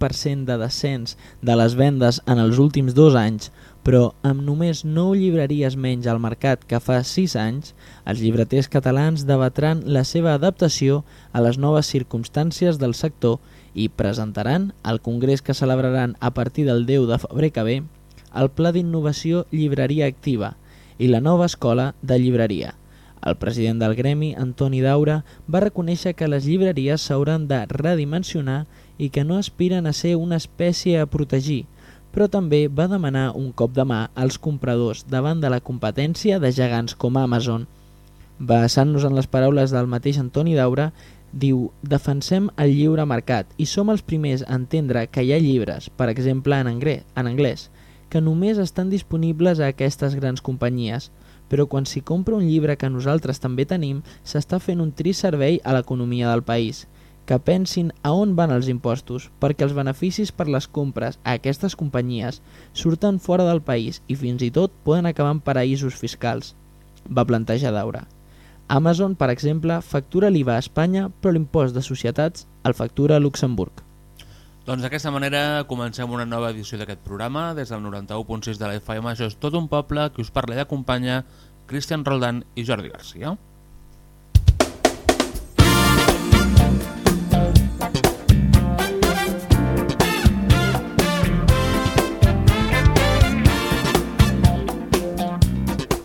amb un 20% de descens de les vendes en els últims dos anys, però amb només 9 llibreries menys al mercat que fa 6 anys, els llibreters catalans debatran la seva adaptació a les noves circumstàncies del sector i presentaran al congrés que celebraran a partir del 10 de febrer que ve el Pla d'Innovació Llibreria Activa i la nova escola de llibreria. El president del gremi, Antoni Daura, va reconèixer que les llibreries s'hauran de redimensionar i que no aspiren a ser una espècie a protegir, però també va demanar un cop de mà als compradors davant de la competència de gegants com Amazon. Basant-nos en les paraules del mateix Antoni Daura, diu «Defensem el lliure mercat i som els primers a entendre que hi ha llibres, per exemple en anglès, en anglès que només estan disponibles a aquestes grans companyies, però quan s'hi compra un llibre que nosaltres també tenim, s'està fent un trist servei a l'economia del país que pensin a on van els impostos, perquè els beneficis per les compres a aquestes companyies surten fora del país i fins i tot poden acabar en paraïsos fiscals, va plantejar Daura. Amazon, per exemple, factura l'IVA a Espanya, però l'impost de societats el factura a Luxemburg. Doncs d'aquesta manera comencem una nova edició d'aquest programa. Des del 91.6 de la FM, això és tot un poble que us parla i acompanya Cristian Roldán i Jordi Garcia.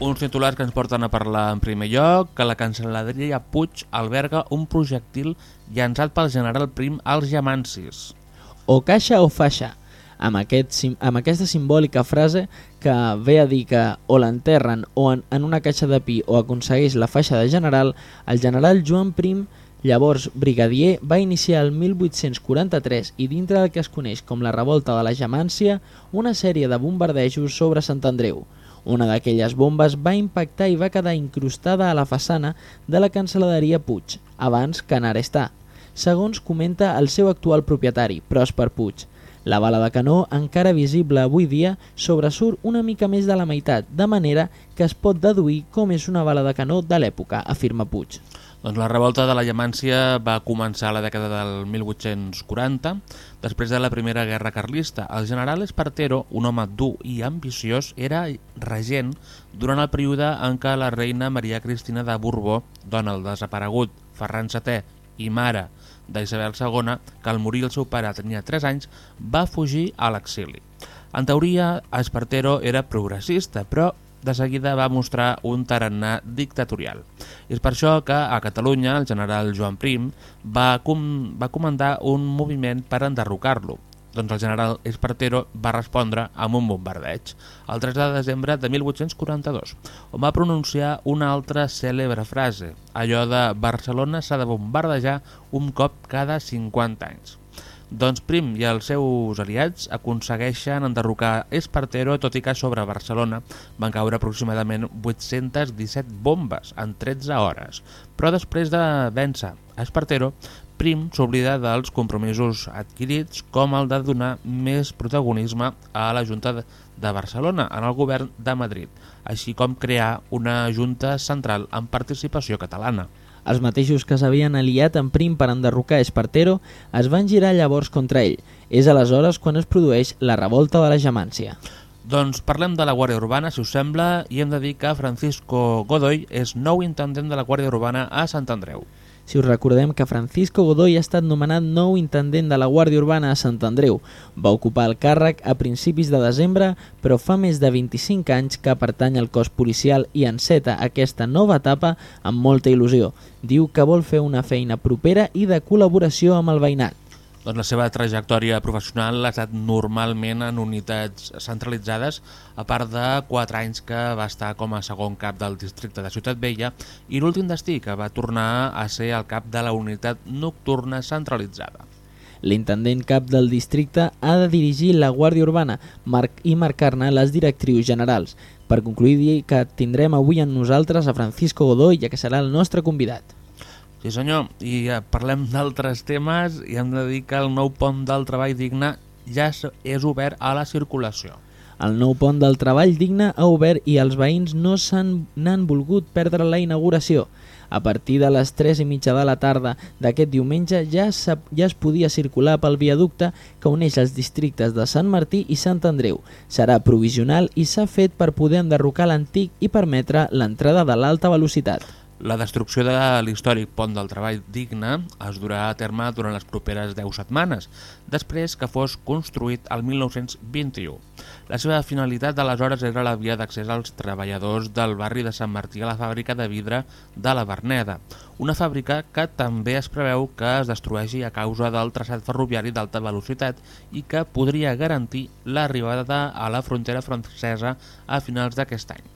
Uns titulars que ens porten a parlar en primer lloc que la cancel·laderia Puig alberga un projectil llançat pel general Prim als Jamansis. O caixa o faixa, amb, aquest, amb aquesta simbòlica frase que ve a dir que o l'enterren o en, en una caixa de pi o aconsegueix la faixa de general, el general Joan Prim, llavors brigadier, va iniciar el 1843 i dintre del que es coneix com la revolta de la Jamància, una sèrie de bombardejos sobre Sant Andreu, una d'aquelles bombes va impactar i va quedar incrustada a la façana de la cancel·laderia Puig, abans que anara estar, segons comenta el seu actual propietari, Pròsper Puig. La bala de canó, encara visible avui dia, sobresurt una mica més de la meitat, de manera que es pot deduir com és una bala de canó de l'època, afirma Puig. Doncs la revolta de la Llamància va començar a la dècada del 1840, després de la Primera Guerra Carlista. El general Espartero, un home dur i ambiciós, era regent durant el període en què la reina Maria Cristina de Borbó, dona el desaparegut Ferran VII i mare d'Isabel II, que al morir el seu pare tenia 3 anys, va fugir a l'exili. En teoria, Espartero era progressista, però de seguida va mostrar un tarannà dictatorial. És per això que a Catalunya el general Joan Prim va, com, va comandar un moviment per enderrocar-lo. Doncs el general Espartero va respondre amb un bombardeig, el 3 de desembre de 1842, on va pronunciar una altra cèlebre frase, allò de Barcelona s'ha de bombardejar un cop cada 50 anys. Doncs Prim i els seus aliats aconsegueixen enderrocar Espartero, tot i que sobre Barcelona van caure aproximadament 817 bombes en 13 hores. Però després de vèncer Espartero, Prim s'oblida dels compromisos adquirits com el de donar més protagonisme a la Junta de Barcelona en el govern de Madrid, així com crear una Junta Central amb participació catalana. Els mateixos que s'havien aliat en prim per enderrocar Espartero es van girar llavors contra ell. És aleshores quan es produeix la revolta de la Jamància. Doncs parlem de la Guàrdia Urbana, si us sembla, i hem de dir que Francisco Godoy és nou intendent de la Guàrdia Urbana a Sant Andreu. Si us recordem que Francisco Godoy ha estat nomenat nou intendent de la Guàrdia Urbana a Sant Andreu. Va ocupar el càrrec a principis de desembre, però fa més de 25 anys que pertany al cos policial i enceta aquesta nova etapa amb molta il·lusió. Diu que vol fer una feina propera i de col·laboració amb el veïnat. Doncs la seva trajectòria professional ha estat normalment en unitats centralitzades, a part de 4 anys que va estar com a segon cap del districte de Ciutat Vella i l'últim destí que va tornar a ser el cap de la unitat nocturna centralitzada. L'intendent cap del districte ha de dirigir la Guàrdia Urbana i marcar-ne les directrius generals. Per concluir, dir que tindrem avui en nosaltres a Francisco Godoy, ja que serà el nostre convidat. Sí senyor, i ja parlem d'altres temes i hem de dir que el nou pont del treball digne ja és obert a la circulació. El nou pont del treball digne ha obert i els veïns no n'han volgut perdre la inauguració. A partir de les 3 i mitja de la tarda d'aquest diumenge ja, ja es podia circular pel viaducte que uneix els districtes de Sant Martí i Sant Andreu. Serà provisional i s'ha fet per poder enderrocar l'antic i permetre l'entrada de l'alta velocitat. La destrucció de l'històric pont del treball digne es durà a terme durant les properes 10 setmanes, després que fos construït el 1921. La seva finalitat aleshores era la via d'accés als treballadors del barri de Sant Martí a la fàbrica de vidre de la Verneda, una fàbrica que també es preveu que es destrueixi a causa del traçat ferroviari d'alta velocitat i que podria garantir l'arribada a la frontera francesa a finals d'aquest any.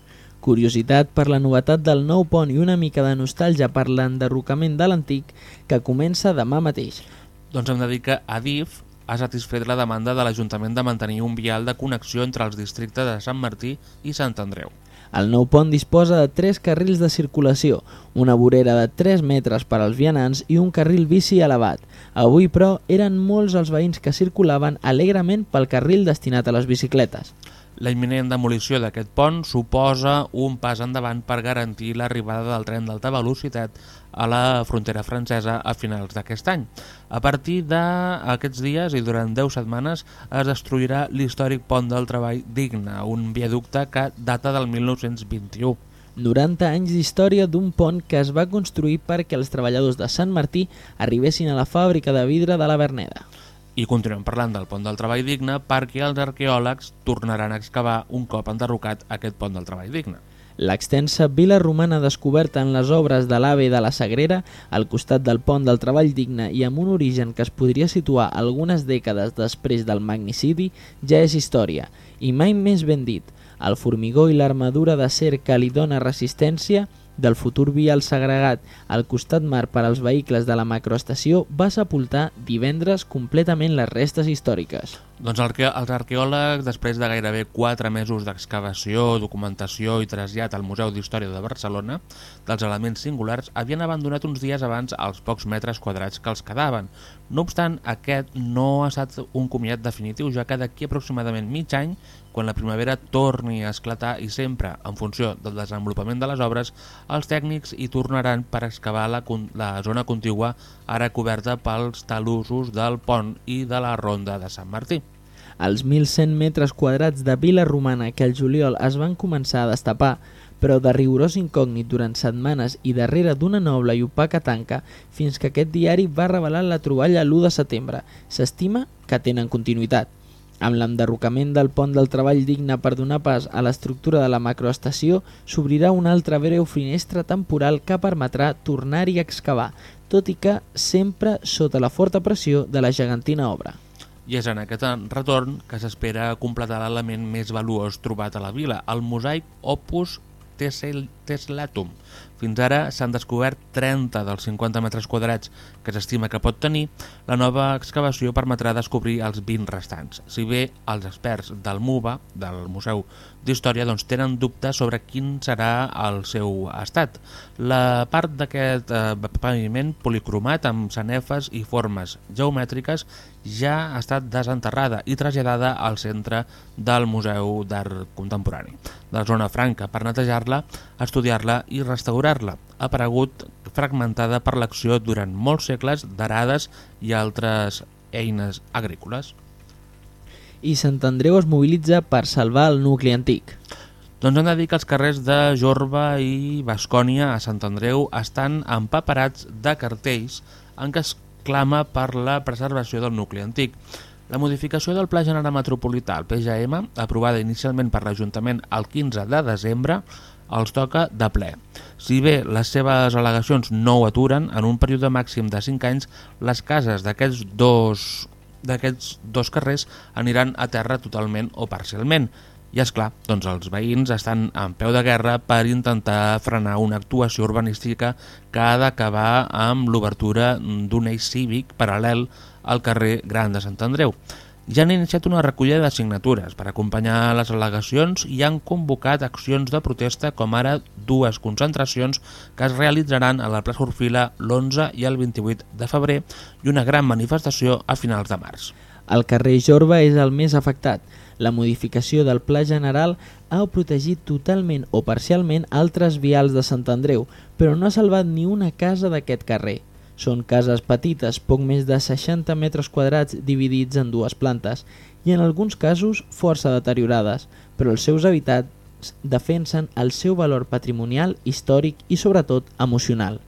Curiositat per la novetat del nou pont i una mica de nostàlgia per l'enderrocament de l'antic que comença demà mateix. Doncs hem de dir que Adif ha satisfet la demanda de l'Ajuntament de mantenir un vial de connexió entre els districtes de Sant Martí i Sant Andreu. El nou pont disposa de tres carrils de circulació, una vorera de 3 metres per als vianants i un carril bici elevat. Avui, però, eren molts els veïns que circulaven alegrement pel carril destinat a les bicicletes. La imminent demolició d'aquest pont suposa un pas endavant per garantir l'arribada del tren d'alta velocitat a la frontera francesa a finals d'aquest any. A partir d'aquests dies i durant 10 setmanes es destruirà l'històric pont del treball digne, un viaducte que data del 1921. 90 anys d'història d'un pont que es va construir perquè els treballadors de Sant Martí arribessin a la fàbrica de vidre de la Verneda. I continuem parlant del pont del treball digne perquè els arqueòlegs tornaran a excavar un cop enderrocat aquest pont del treball digne. L'extensa vila romana descoberta en les obres de l'AVE de la Sagrera, al costat del pont del treball digne i amb un origen que es podria situar algunes dècades després del magnicidi, ja és història, i mai més ben dit. El formigó i l'armadura d'acer que li dona resistència del futur vial segregat al costat mar per als vehicles de la macroestació va sepultar divendres completament les restes històriques. Doncs el que els arqueòlegs, després de gairebé 4 mesos d'excavació, documentació i trasllat al Museu d'Història de Barcelona dels elements singulars, havien abandonat uns dies abans els pocs metres quadrats que els quedaven. No obstant, aquest no ha estat un comiat definitiu, ja que d'aquí aproximadament mig any quan la primavera torni a esclatar i sempre, en funció del desenvolupament de les obres, els tècnics hi tornaran per excavar la, la zona contigua ara coberta pels talussos del pont i de la ronda de Sant Martí. Els 1.100 metres quadrats de vila romana que el juliol es van començar a destapar, però de rigorós incògnit durant setmanes i darrere d'una noble i opaca tanca, fins que aquest diari va revelar la troballa l'1 de setembre. S'estima que tenen continuïtat. Amb l'enderrocament del pont del treball digne per donar pas a l'estructura de la macroestació, s'obrirà una altra breu finestra temporal que permetrà tornar-hi a excavar, tot i que sempre sota la forta pressió de la gegantina obra. I és en aquest retorn que s'espera completar l'element més valuós trobat a la vila, el mosaic Opus Teslatum, fins ara s'han descobert 30 dels 50 metres quadrats que s'estima que pot tenir, la nova excavació permetrà descobrir els 20 restants. Si bé els experts del MUBA, del Museu d'Història, doncs, tenen dubtes sobre quin serà el seu estat. La part d'aquest eh, paviment policromat amb sanefes i formes geomètriques ja ha estat desenterrada i traslladada al centre del Museu d'Art Contemporani, de la zona franca, per netejar-la, estudiar-la i restaurar-la. Ha aparegut fragmentada per l'acció durant molts segles d'arades i altres eines agrícoles. I Sant Andreu es mobilitza per salvar el nucli antic. Doncs hem de dir que els carrers de Jorba i Bascònia a Sant Andreu estan empaparats de cartells en què es clama per la preservació del nucli antic. La modificació del Pla General Metropolità, el PGM, aprovada inicialment per l'Ajuntament el 15 de desembre, els toca de ple. Si bé les seves al·legacions no ho aturen, en un període màxim de 5 anys, les cases d'aquests dos d'aquests dos carrers aniran a terra totalment o parcialment. I és clar, doncs els veïns estan en peu de guerra per intentar frenar una actuació urbanística que ha d'acabar amb l'obertura d'un eix cívic paral·lel al carrer Gran de Sant Andreu. Ja han iniciat una recollida de signatures per acompanyar les al·legacions i han convocat accions de protesta com ara dues concentracions que es realitzaran a la plaça Orfila l'11 i el 28 de febrer i una gran manifestació a finals de març. El carrer Jorba és el més afectat. La modificació del Pla General ha protegit totalment o parcialment altres vials de Sant Andreu, però no ha salvat ni una casa d'aquest carrer. Són cases petites, poc més de 60 metres quadrats dividits en dues plantes i en alguns casos força deteriorades, però els seus habitats defensen el seu valor patrimonial, històric i sobretot emocional.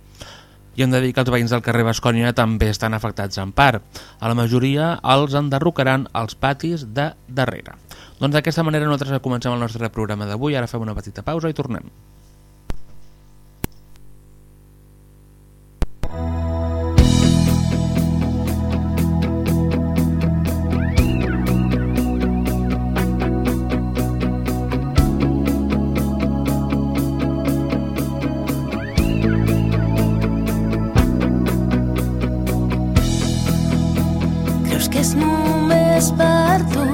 I hem de dir que els veïns del carrer Bascònia també estan afectats en part. A la majoria els enderrocaran els patis de darrere. Doncs d'aquesta manera nosaltres comencem el nostre programa d'avui, ara fem una petita pausa i tornem. esparto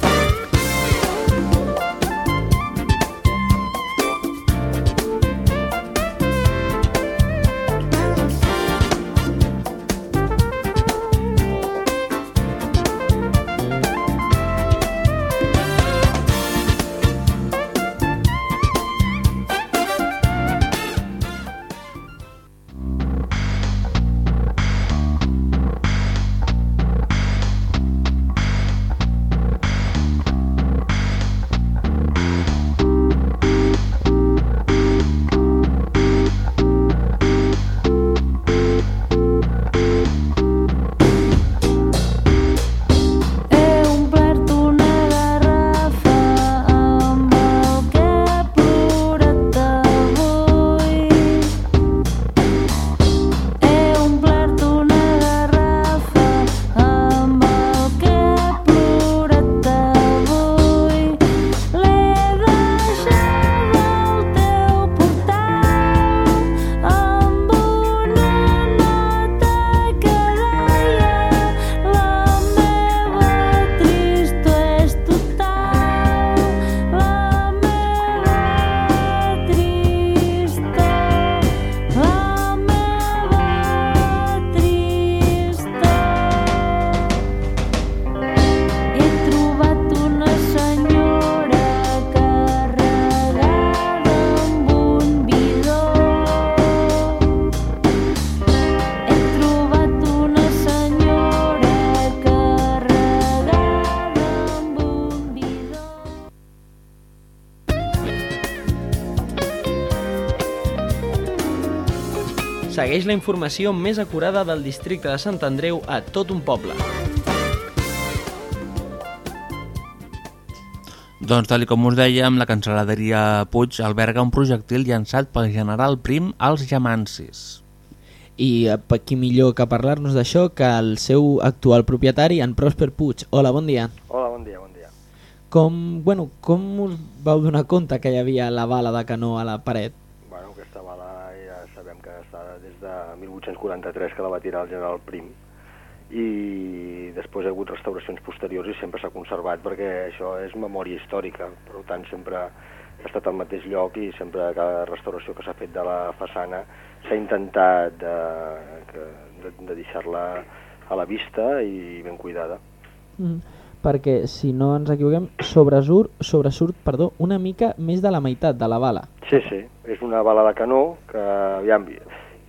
Segueix la informació més acurada del districte de Sant Andreu a tot un poble. Doncs, tal com us dèiem, la cancel·laderia Puig alberga un projectil llançat pel general Prim als Jamansis. I eh, qui millor que parlar-nos d'això que el seu actual propietari, en Prosper Puig. Hola, bon dia. Hola, bon dia, bon dia. Com, bueno, com us vau donar compte que hi havia la bala de canó a la paret? 1843 que la va tirar el general Prim i després ha hagut restauracions posteriors i sempre s'ha conservat perquè això és memòria històrica, per tant sempre ha estat al mateix lloc i sempre cada restauració que s'ha fet de la façana s'ha intentat de, de, de deixar-la a la vista i ben cuidada. Mm, perquè, si no ens equivoquem, sobresurt, sobresurt perdó, una mica més de la meitat de la bala. Sí, sí, és una bala de canó que, aviam,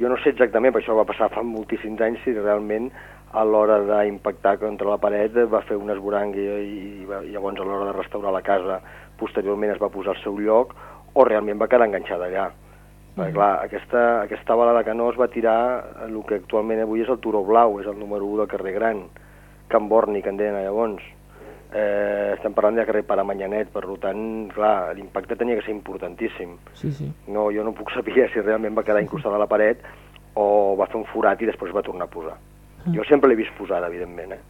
Jo no sé exactament, perquè això va passar fa moltíssims anys, si realment a l'hora d'impactar contra la paret va fer un esborang i, i, i llavors a l'hora de restaurar la casa posteriorment es va posar al seu lloc o realment va quedar enganxada allà. Mm. Perquè, clar, aquesta, aquesta bala de canó es va tirar el que actualment avui és el Turó Blau, és el número 1 del carrer Gran, Can Borni, que en deien llavors. Eh, estem parlant de carrer Paramanyanet, per tant, clar, l'impacte tenia que ser importantíssim. Sí, sí. No, jo no puc saber si realment va quedar incrustada a la paret o va fer un forat i després va tornar a posar. Jo sempre l'he vist posada, evidentment, eh?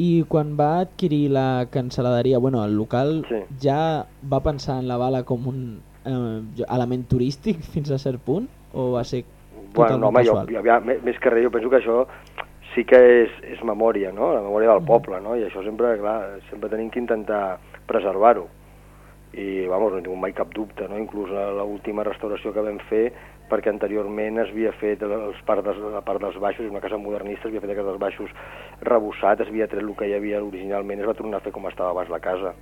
I quan va adquirir la cancel·laderia, bueno, el local Sí. ja va pensar en la bala com un eh, element turístic fins a cert punt? O va ser Bueno, home, jo, casual? jo, ja, més més que res, jo penso que això sí que és, és memòria, no? La memòria del poble, no? I això sempre, clar, sempre tenim que intentar preservar-ho. I, vamos, no tingut mai cap dubte, no? Inclús l'última restauració que vam fer, perquè anteriorment es havia fet els part dels, la part dels baixos, una casa modernista, es havia fet aquests baixos rebossat, es havia tret el que hi havia originalment, es va tornar a fer com estava abans la casa.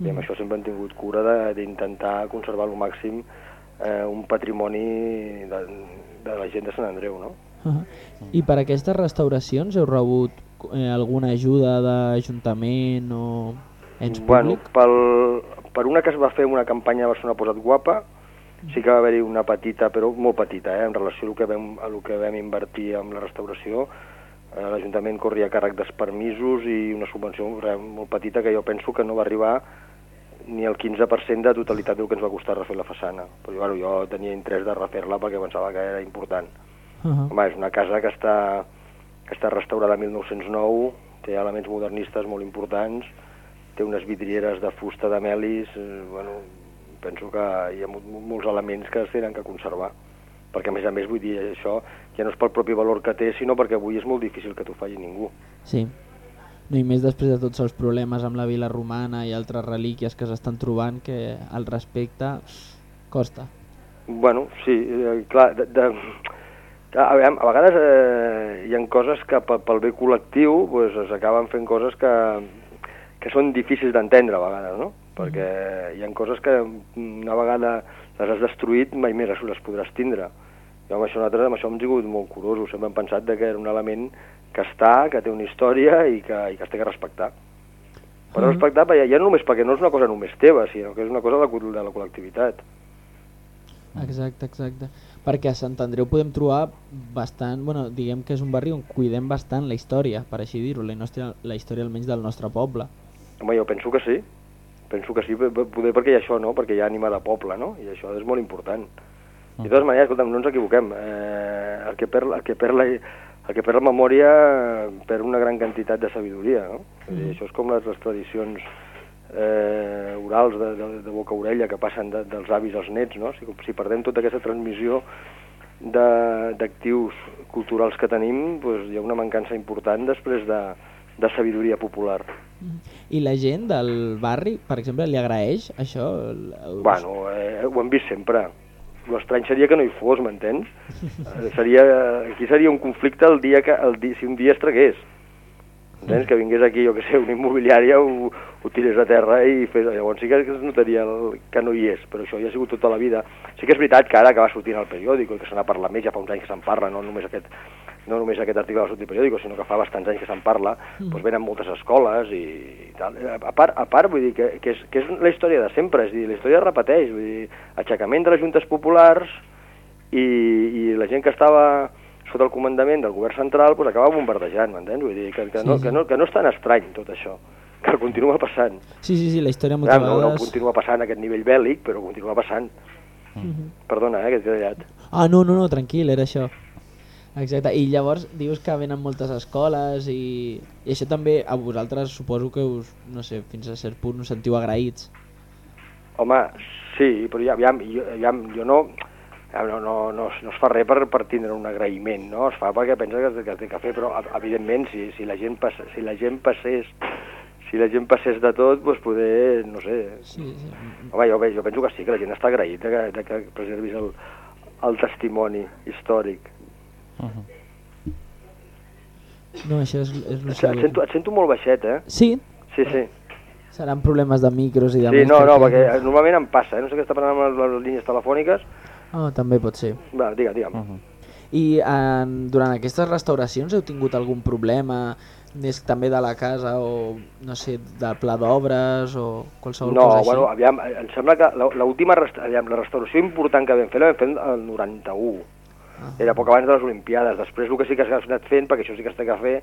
I amb això sempre hem tingut cura de- d'intentar conservar al màxim eh, un patrimoni de, de la gent de Sant Andreu, no? I per aquestes restauracions heu rebut eh, alguna ajuda d'Ajuntament o ens Bueno, públic? pel, per una que es va fer una campanya a Barcelona Posat Guapa, sí que va haver-hi una petita, però molt petita, eh, en relació al que vam, a lo que vam invertir amb la restauració. Eh, L'Ajuntament corria a càrrec dels permisos i una subvenció molt petita que jo penso que no va arribar ni el 15% de totalitat del que ens va costar refer la façana. Però bueno, jo tenia interès de refer-la perquè pensava que era important. Uh -huh. Home, és una casa que està, que està restaurada el 1909, té elements modernistes molt importants, té unes vidrieres de fusta de melis, eh, bueno, penso que hi ha mo- molts elements que es tenen que conservar perquè a més a més vull dir això ja no és pel propi valor que té sinó perquè avui és molt difícil que t'ho faci ningú Sí. No, I més després de tots els problemes amb la vila romana i altres relíquies que s'estan trobant que al respecte costa. Bueno, sí, eh, clar, de, de, a, veure, a vegades eh, hi ha coses que pel, bé col·lectiu pues, es acaben fent coses que, que són difícils d'entendre a vegades, no? Perquè hi ha coses que mm, una vegada les has destruït mai més les, podràs tindre. Jo amb això nosaltres amb això hem sigut molt curosos, sempre hem pensat de que era un element que està, que té una història i que, i que es té que respectar. Però Mhm. respectar ja, ja no només perquè no és una cosa només teva, sinó que és una cosa de de la col·lectivitat. Exacte, exacte. Perquè a Sant Andreu podem trobar bastant, bueno, diguem que és un barri on cuidem bastant la història, per així dir-ho, la, nostra, la història almenys del nostre poble. Home, jo penso que sí. Penso que sí, poder perquè hi ha això, no? Perquè hi ha ànima de poble, no? I això és molt important. I de totes maneres, escolta'm, no ens equivoquem. Eh, el, que perd, el, que perd la, el que perd la memòria perd una gran quantitat de sabidoria, no? És a dir, això és com les, les tradicions eh, orals de, de, de boca a orella que passen de, dels avis als nets, no? Si, si perdem tota aquesta transmissió de- d'actius culturals que tenim, doncs hi ha una mancança important després de, de sabidoria popular. I la gent del barri, per exemple, li agraeix això? Bueno, eh, ho hem vist sempre. L'estrany seria que no hi fos, m'entens? Eh, seria, aquí seria un conflicte el dia que, el dia, si un dia es tragués. Entens? Que vingués aquí, jo que sé, una immobiliària, ho, ho tirés a terra i fes... Llavors sí que es notaria el, que no hi és, però això ja ha sigut tota la vida. Sí que és veritat que ara que va sortint al periòdic i que se n'ha parlat més, ja fa uns anys que se'n parla, no només aquest, no només aquest article va sortir al periòdic, sinó que fa bastants anys que se'n parla, doncs venen moltes escoles i, i tal. A part, a part vull dir que, que, és, que és la història de sempre, és dir, la història es repeteix, vull dir, aixecament de les juntes populars i, i la gent que estava sota el comandament del govern central doncs acaba bombardejant, m'entens? Vull dir que, que, no, Sí, sí. que, no, que no és tan estrany tot això, que continua passant. Sí, sí, sí, la història moltes Clar, no, no vegades... continua passant a aquest nivell bèl·lic, però continua passant. Mhm. Perdona, eh, que t'he tallat. Ah, no, no, no, tranquil, era això. Exacte, i llavors dius que venen moltes escoles i, i això també a vosaltres suposo que us, no sé, fins a cert punt us sentiu agraïts. Home, sí, però ja, ja, jo, ja, jo no, ja no, no, no, es- no es fa res per, per tindre un agraïment, no? Es fa perquè pensa que, que té que fer, però ev- evidentment si, si, la gent pas, si la gent passés si la gent passés de tot, doncs poder, no sé... Sí, sí. Home, jo, jo penso que sí, que la gent està agraït de que, de que preservis el, el testimoni històric. No, això és, és el Et, et, sento, et sento molt baixet, eh? Sí, Sí, sí. seran problemes de micros i de Sí, no, no, perquè normalment em passa, eh? No sé què està passant amb les, les línies telefòniques. Oh, també pot ser. Va, digue'm, digue'm. Uh -huh. I en, durant aquestes restauracions heu tingut algun problema més també de la casa o no sé, del pla d'obres o qualsevol No, cosa així? bueno, aviam, em sembla que la- l'última rest... aviam, la restauració important que vam fer la vam fer el 91. Ah. Era poc abans de les Olimpiades. Després el que sí que s'ha anat fent, perquè això sí que s'ha de fer,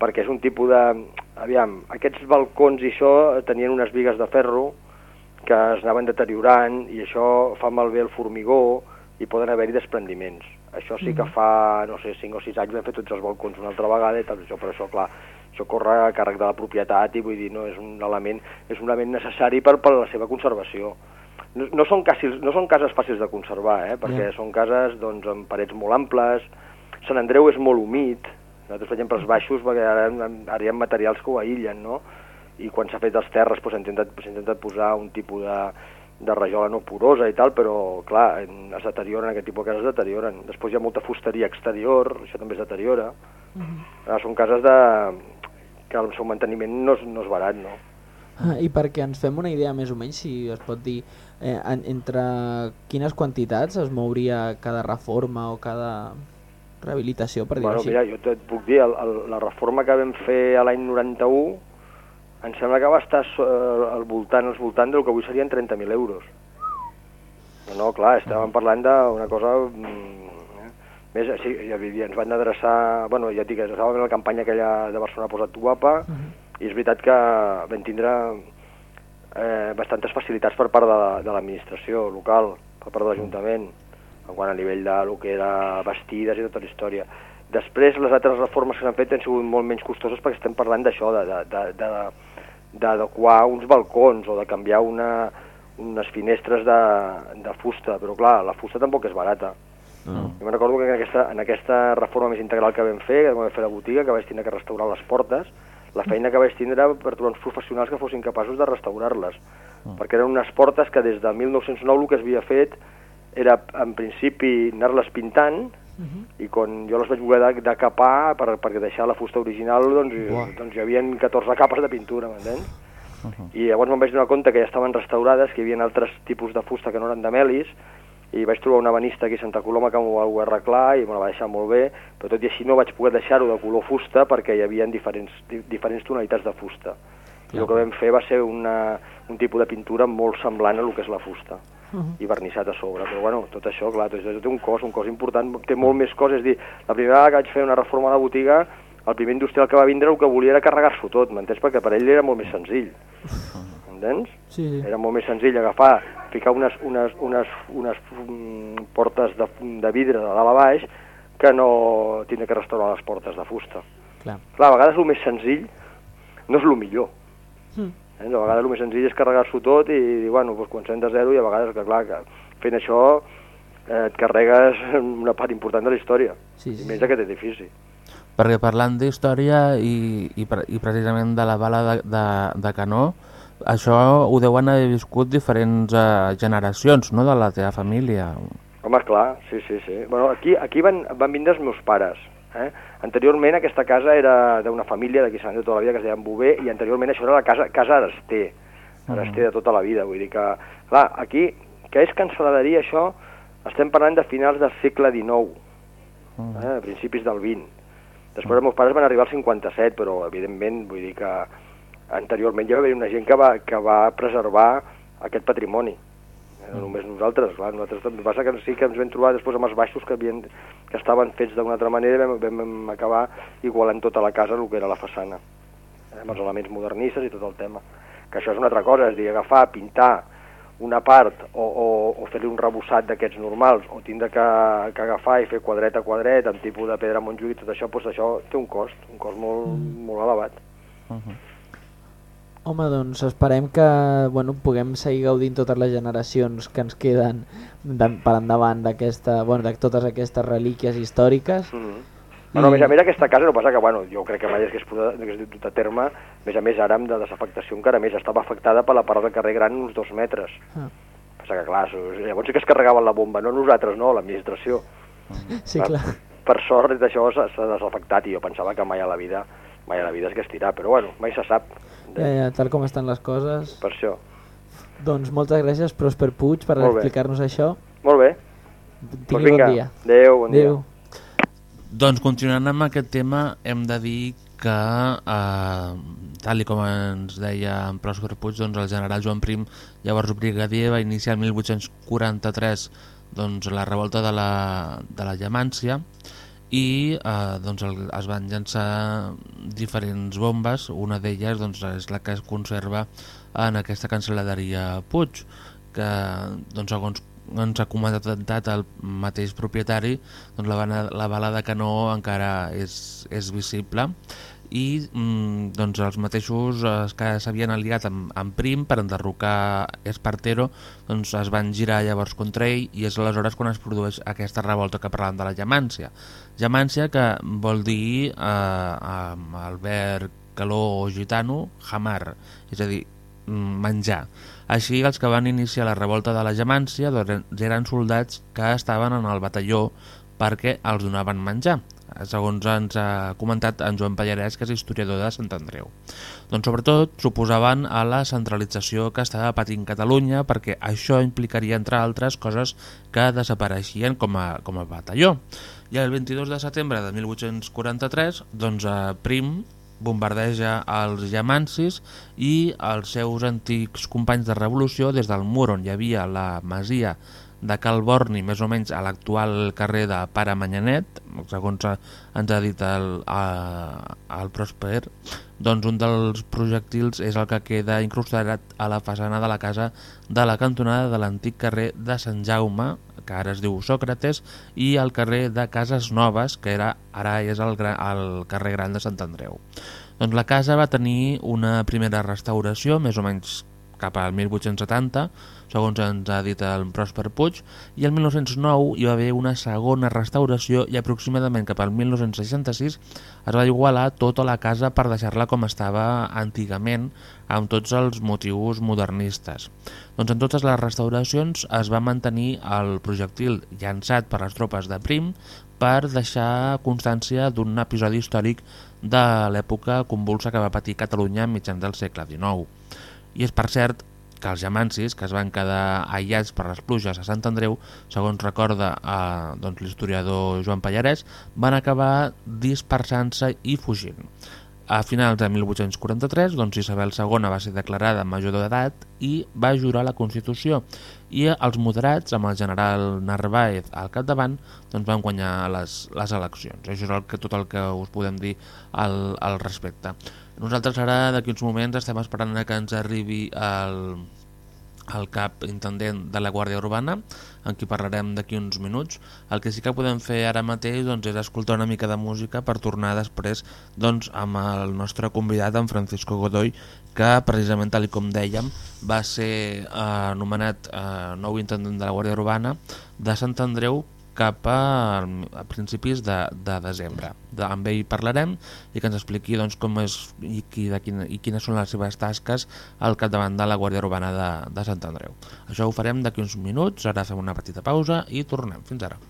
perquè és un tipus de... Aviam, aquests balcons i això tenien unes vigues de ferro que es anaven deteriorant i això fa malbé el formigó i poden haver-hi desprendiments. Això sí que fa, no sé, 5 o 6 anys vam fer tots els balcons una altra vegada i tal, això, però això, clar, això corre a càrrec de la propietat i vull dir, no és un element, és un element necessari per, per la seva conservació. No, no, són cases, no són cases fàcils de conservar, eh? perquè Ja. són cases doncs, amb parets molt amples, Sant Andreu és molt humit, nosaltres veiem pels baixos perquè ara, ara hi ha materials que ho aïllen, no? I quan s'ha fet els terres doncs, s'ha intentat, intentat posar un tipus de, de rajola no porosa i tal, però clar, en- es deterioren, aquest tipus de cases es deterioren. Després hi ha molta fusteria exterior, això també es deteriora. Ara, són cases de... que el seu manteniment no és, no és barat, no? Ah, I perquè ens fem una idea més o menys, si es pot dir, eh, en, entre quines quantitats es mouria cada reforma o cada rehabilitació, per dir-ho Bueno, així? mira, jo et puc dir, el, el, la reforma que vam fer a l'any 91 em sembla que va estar eh, al voltant, als voltant del que avui serien 30.000 euros. No, no, clar, estàvem parlant d'una cosa... mm, eh? Més, sí, ja, dir, ens van adreçar... Bueno, ja et dic, estàvem en la campanya aquella de Barcelona Posa't guapa, i és veritat que vam tindre eh, bastantes facilitats per part de, la- de l'administració local, per part de l'Ajuntament, en quant a nivell de lo que era vestides i tota la història. Després, les altres reformes que s'han fet han sigut molt menys costoses perquè estem parlant d'això, de- de- de- de- d'adequar uns balcons o de canviar una, unes finestres de, de fusta, però clar, la fusta tampoc és barata. No. Jo me'n recordo que en aquesta, en aquesta reforma més integral que vam fer, que vam fer la botiga, que vaig tindre que restaurar les portes, la feina que vaig tindre era per trobar uns professionals que fossin capaços de restaurar-les. Perquè eren unes portes que des de 1909 el que es havia fet era, en principi, anar-les pintant, i quan jo les vaig voler de, de capar per, per deixar la fusta original, doncs, doncs hi havia 14 capes de pintura, m'entens? I llavors me'n vaig donar compte que ja estaven restaurades, que hi havia altres tipus de fusta que no eren de melis, i vaig trobar una banista aquí a Santa Coloma que m'ho va arreglar i me la va deixar molt bé, però tot i així no vaig poder deixar-ho de color fusta perquè hi havia diferents, di, diferents tonalitats de fusta. I el que vam fer va ser una, un tipus de pintura molt semblant a el que és la fusta i vernissat a sobre, però bueno, tot això, clar, tot això té un cost, un cost important, té molt més coses, és dir, la primera vegada que vaig fer una reforma a la botiga, el primer industrial que va vindre el que volia era carregar-s'ho tot, m'entens? Perquè per ell era molt més senzill, entens? Sí, sí. Era molt més senzill agafar, ficar unes, unes, unes, unes mm, portes de, de vidre de dalt a baix que no tindre que restaurar les portes de fusta. Clar. Clar, a vegades el més senzill no és el millor. Mm. Eh? A vegades el més senzill és carregar-s'ho tot i dir, bueno, doncs comencem de zero i a vegades, que clar, que fent això eh, et carregues una part important de la història, Sí, sí, i més aquest edifici. Perquè parlant d'història i, i, i precisament de la bala de, de, de Canó, això ho deuen haver viscut diferents eh, generacions no? de la teva família. Home, clar, sí, sí, sí. Bueno, aquí, aquí van, van vindre els meus pares. Eh? Anteriorment aquesta casa era d'una família d'aquí Sant Andreu tota la vida que es deia Bové i anteriorment això era la casa, casa Araster, Araster de tota la vida. Vull dir que, clar, aquí, que és cancel·laderia això, estem parlant de finals del segle XIX, eh? a principis del XX. Després els meus pares van arribar al 57, però evidentment vull dir que anteriorment ja va haver una gent que va, que va preservar aquest patrimoni. Eh, No només nosaltres, clar, nosaltres també passa que sí que ens vam trobar després amb els baixos que, havien, que estaven fets d'una altra manera vam, vam acabar igualant tota la casa el que era la façana, eh, amb els elements modernistes i tot el tema. Que això és una altra cosa, és dir, agafar, pintar una part o, o, o fer-li un rebossat d'aquests normals o tindre que, que agafar i fer quadret a quadret amb tipus de pedra Montjuïc i tot això, doncs això té un cost, un cost molt, molt elevat. Home, doncs esperem que bueno, puguem seguir gaudint totes les generacions que ens queden de, per endavant d'aquesta, bueno, de totes aquestes relíquies històriques. Mm -hmm. Bueno, a més a més, aquesta casa no passa que, bueno, jo crec que mai és que es hagués dut a terme, a més a més, ara amb de desafectació encara més, estava afectada per la part del carrer gran uns dos metres. Ah. Passa que, clar, llavors sí que es carregaven la bomba, no nosaltres, no, l'administració. Sí, Per- clar. Per sort d'això s'ha desafectat i jo pensava que mai a la vida mai a la vida es gastirà, però bueno, mai se sap. Ja, ja, tal com estan les coses. Per això. Doncs moltes gràcies, Prosper Puig, per explicar-nos això. Molt bé, Tingui vinga. bon dia. Adéu, bon dia. Adéu. Doncs continuant amb aquest tema, hem de dir que, eh, tal i com ens deia en Pròsper Puig, doncs el general Joan Prim, llavors brigadier, va iniciar el 1843 doncs, la revolta de la, de la Llamància i eh, doncs el, es van llançar diferents bombes, una d'elles doncs, és la que es conserva en aquesta cancel·laderia Puig, que doncs, segons ens ha comentat el mateix propietari, doncs la, la bala de canó encara és, és visible. i mm, doncs els mateixos eh, que s'havien aliat amb, amb Prim per enderrocar Espartero doncs es van girar llavors contra ell i és aleshores quan es produeix aquesta revolta que parlàvem de la Llamància. Llamància que vol dir eh, amb el verb caló o gitano, jamar, és a dir, mm, menjar. Així, els que van iniciar la revolta de la Gemància doncs, eren soldats que estaven en el batalló perquè els donaven menjar, segons ens ha comentat en Joan Pallarès, que és historiador de Sant Andreu. Doncs sobretot suposaven a la centralització que estava patint Catalunya perquè això implicaria, entre altres coses, que desapareixien com a, com a batalló. I el 22 de setembre de 1843, doncs, a Prim, bombardeja els llamansis i els seus antics companys de revolució des del mur on hi havia la masia de Calborni, més o menys a l'actual carrer de Pare Manyanet, segons ens ha dit el, el Prosper, doncs un dels projectils és el que queda incrustat a la façana de la casa de la cantonada de l'antic carrer de Sant Jaume, que ara es diu Sòcrates, i el carrer de Cases Noves, que era, ara és el, el carrer Gran de Sant Andreu. Doncs la casa va tenir una primera restauració, més o menys cap al 1870, segons ens ha dit el Prosper Puig, i el 1909 hi va haver una segona restauració i aproximadament cap al 1966 es va igualar tota la casa per deixar-la com estava antigament, amb tots els motius modernistes. Doncs en totes les restauracions es va mantenir el projectil llançat per les tropes de Prim per deixar constància d'un episodi històric de l'època convulsa que va patir Catalunya mitjans del segle XIX. I és per cert que els jamansis, que es van quedar aïllats per les pluges a Sant Andreu, segons recorda eh, doncs, l'historiador Joan Pallarès, van acabar dispersant-se i fugint. A finals de 1843, doncs, Isabel II va ser declarada major d'edat i va jurar la Constitució i els moderats, amb el general Narváez al capdavant, doncs, van guanyar les, les eleccions. Això és el que, tot el que us podem dir al, al respecte. Nosaltres ara, d'aquí uns moments, estem esperant que ens arribi el, el cap intendent de la Guàrdia Urbana, en qui parlarem d'aquí uns minuts. El que sí que podem fer ara mateix doncs, és escoltar una mica de música per tornar després doncs, amb el nostre convidat, en Francisco Godoy, que precisament, tal com dèiem, va ser eh, anomenat eh, nou intendent de la Guàrdia Urbana de Sant Andreu cap a, a principis de, de desembre. De, amb ell parlarem i que ens expliqui doncs, com és i, qui, de quina, i quines són les seves tasques al capdavant de la Guàrdia Urbana de, de Sant Andreu. Això ho farem d'aquí uns minuts, ara fem una petita pausa i tornem. Fins ara.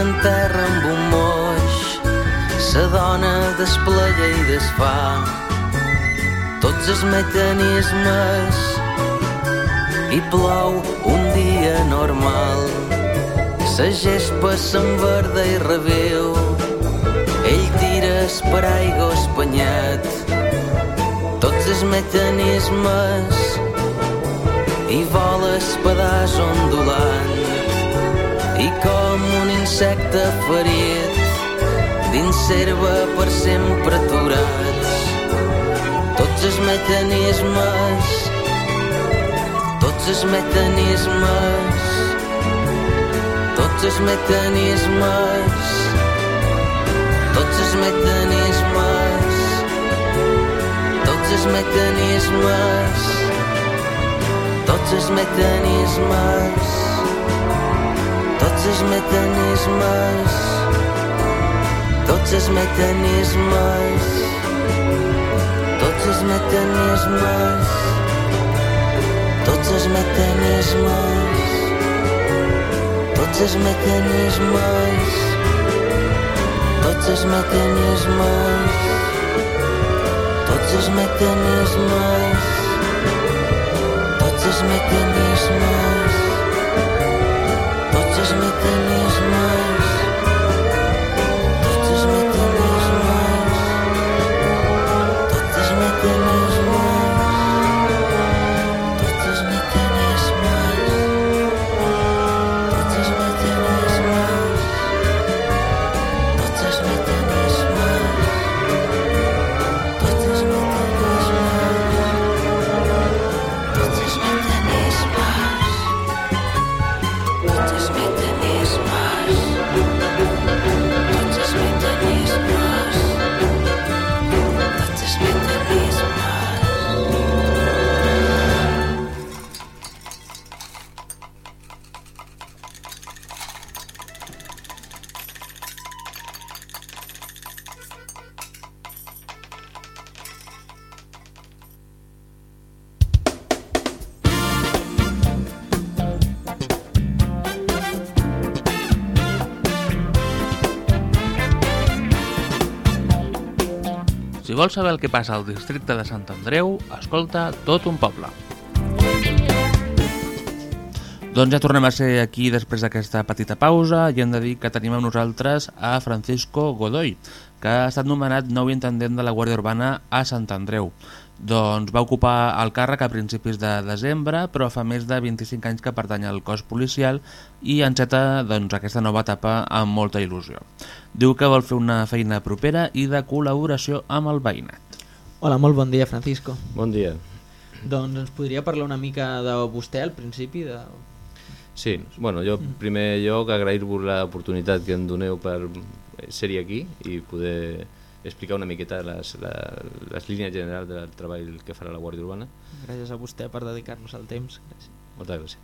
En terra amb un moix sa dona desplega i desfà. Tots els mecanismes i plou un dia normal. Sa gespa s'enverda i reviu ell tira per aigua espanyat tots els mecanismes i vola es pedaç ondulant. I com un insecte ferit dins serva per sempre aturats. Tots els mecanismes tots els mecanismes tots els mecanismes tots els mecanismes tots els mecanismes tots els mecanismes tots els mecanismes tots els mecanismes tots els mecanismes tots els mecanismes tots els mecanismes tots els mecanismes tots els mecanismes tots els mecanismes tots els vols saber el que passa al districte de Sant Andreu, escolta tot un poble. Doncs ja tornem a ser aquí després d'aquesta petita pausa i hem de dir que tenim amb nosaltres a Francisco Godoy, que ha estat nomenat nou intendent de la Guàrdia Urbana a Sant Andreu. Doncs va ocupar el càrrec a principis de desembre, però fa més de 25 anys que pertany al cos policial i enceta doncs, aquesta nova etapa amb molta il·lusió. Diu que vol fer una feina propera i de col·laboració amb el veïnat. Hola, molt bon dia, Francisco. Bon dia. Doncs ens podria parlar una mica de vostè al principi? De... Sí, bueno, jo en primer lloc agrair-vos l'oportunitat que em doneu per ser aquí i poder explicar una miqueta les, la, les línies generals del treball que farà la Guàrdia Urbana. Gràcies a vostè per dedicar-nos el temps. Gràcies. Moltes gràcies.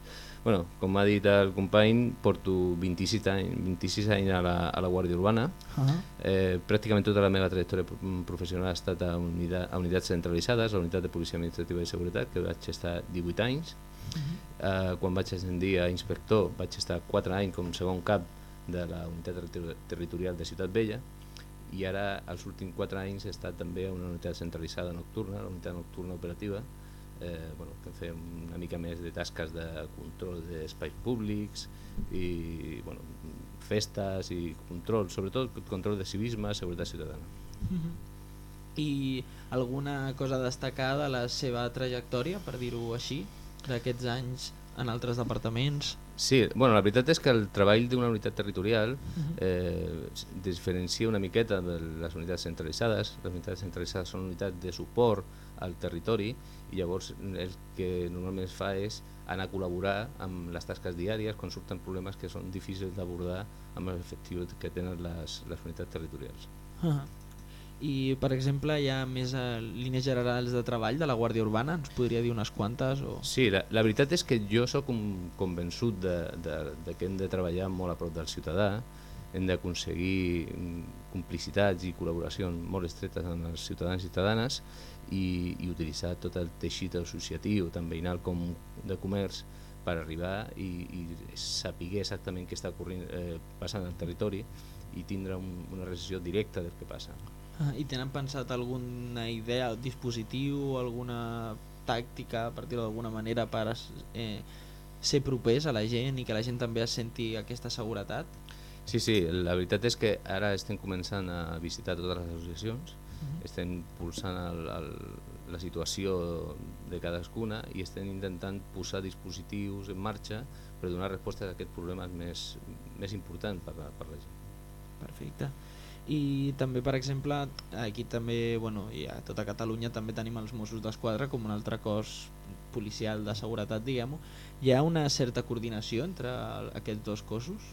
Bueno, com ha dit el company, porto 26 anys, 26 anys a, la, a la Guàrdia Urbana. Uh -huh. Eh, pràcticament tota la meva trajectòria pro- professional ha estat a, unitat, a unitats centralitzades, a la unitat de policia administrativa i seguretat, que vaig estar 18 anys. Eh, quan vaig ascendir a inspector vaig estar 4 anys com segon cap de la unitat terri- territorial de Ciutat Vella i ara els últims 4 anys he estat també a una unitat centralitzada nocturna, la unitat nocturna operativa, eh, bueno, que fem una mica més de tasques de control d'espais públics i bueno, festes i control, sobretot control de civisme, seguretat ciutadana. I alguna cosa a destacar de la seva trajectòria, per dir-ho així, d'aquests anys en altres departaments? Sí, bueno, la veritat és que el treball d'una unitat territorial eh, es diferencia una miqueta de les unitats centralitzades. Les unitats centralitzades són unitats de suport al territori i llavors el que normalment es fa és anar a col·laborar amb les tasques diàries quan surten problemes que són difícils d'abordar amb l'efectiu que tenen les, les unitats territorials. Uh -huh. I, per exemple, hi ha més eh, línies generals de treball de la Guàrdia Urbana? Ens podria dir unes quantes? O... Sí, la, la veritat és que jo sóc un convençut de, de, de que hem de treballar molt a prop del ciutadà, hem d'aconseguir mm, complicitats i col·laboracions molt estretes amb els ciutadans i ciutadanes i, i utilitzar tot el teixit associatiu, tant veïnal com de comerç, per arribar i, i saber exactament què està eh, passant al territori i tindre un, una recessió directa del que passa. Ah, I tenen pensat alguna idea, dispositiu, alguna tàctica, per dir-ho d'alguna manera, per eh, ser propers a la gent i que la gent també es senti aquesta seguretat? Sí, sí, la veritat és que ara estem començant a visitar totes les associacions, uh -huh. estem pulsant el, el, la situació de cadascuna i estem intentant posar dispositius en marxa per donar resposta a aquest problema més, més important per la, per la gent. Perfecte. I també, per exemple, aquí també, bueno, i a tota Catalunya també tenim els Mossos d'Esquadra com un altre cos policial de seguretat, diguem-ho. Hi ha una certa coordinació entre aquests dos cossos?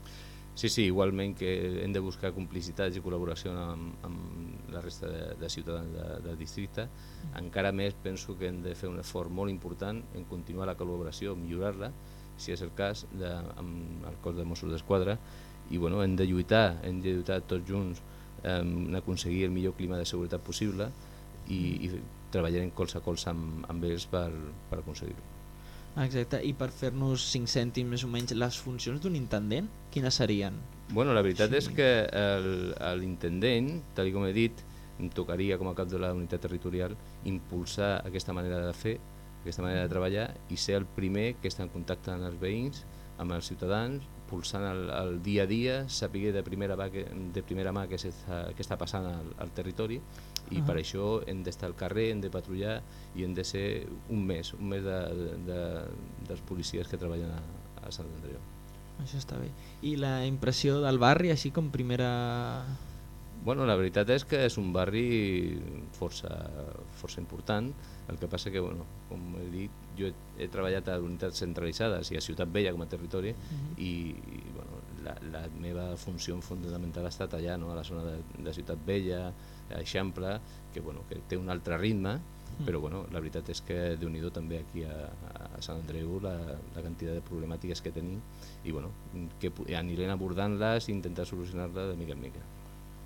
Sí, sí, igualment que hem de buscar complicitats i col·laboració amb, amb la resta de, de ciutadans de, del districte. Encara més penso que hem de fer un esforç molt important en continuar la col·laboració, millorar-la, si és el cas, de, amb el cos de Mossos d'Esquadra, i bueno, hem de lluitar, hem de lluitar tots junts eh, aconseguir el millor clima de seguretat possible i, i treballarem colze a colze amb, amb ells per, per aconseguir-ho. Exacte, i per fer-nos 5 cèntims més o menys, les funcions d'un intendent, quines serien? Bueno, la veritat Sí. és que l'intendent, tal i com he dit, em tocaria com a cap de la unitat territorial impulsar aquesta manera de fer, aquesta manera de treballar i ser el primer que està en contacte amb els veïns, amb els ciutadans, pulsant el, el dia a dia, saber de primera mà, que, de primera mà què, s'està, què està passant al, al territori i Ah. per això hem d'estar al carrer, hem de patrullar i hem de ser un mes, un mes de, de, de, dels policies que treballen a, a Sant Andreu. Això està bé. I la impressió del barri, així com primera... Bueno, la veritat és que és un barri força, força important, el que passa que, bueno, com he dit, jo he, he treballat a unitats centralitzades i a Ciutat Vella com a territori Mhm. i, i bueno, la, la meva funció fonamental ha estat allà, no? a la zona de, de Ciutat Vella, a Eixample, que, bueno, que té un altre ritme, Mm. però bueno, la veritat és que déu nhi també aquí a, a Sant Andreu la, la quantitat de problemàtiques que tenim i bueno, que anirem abordant-les i intentar solucionar-les de mica en mica.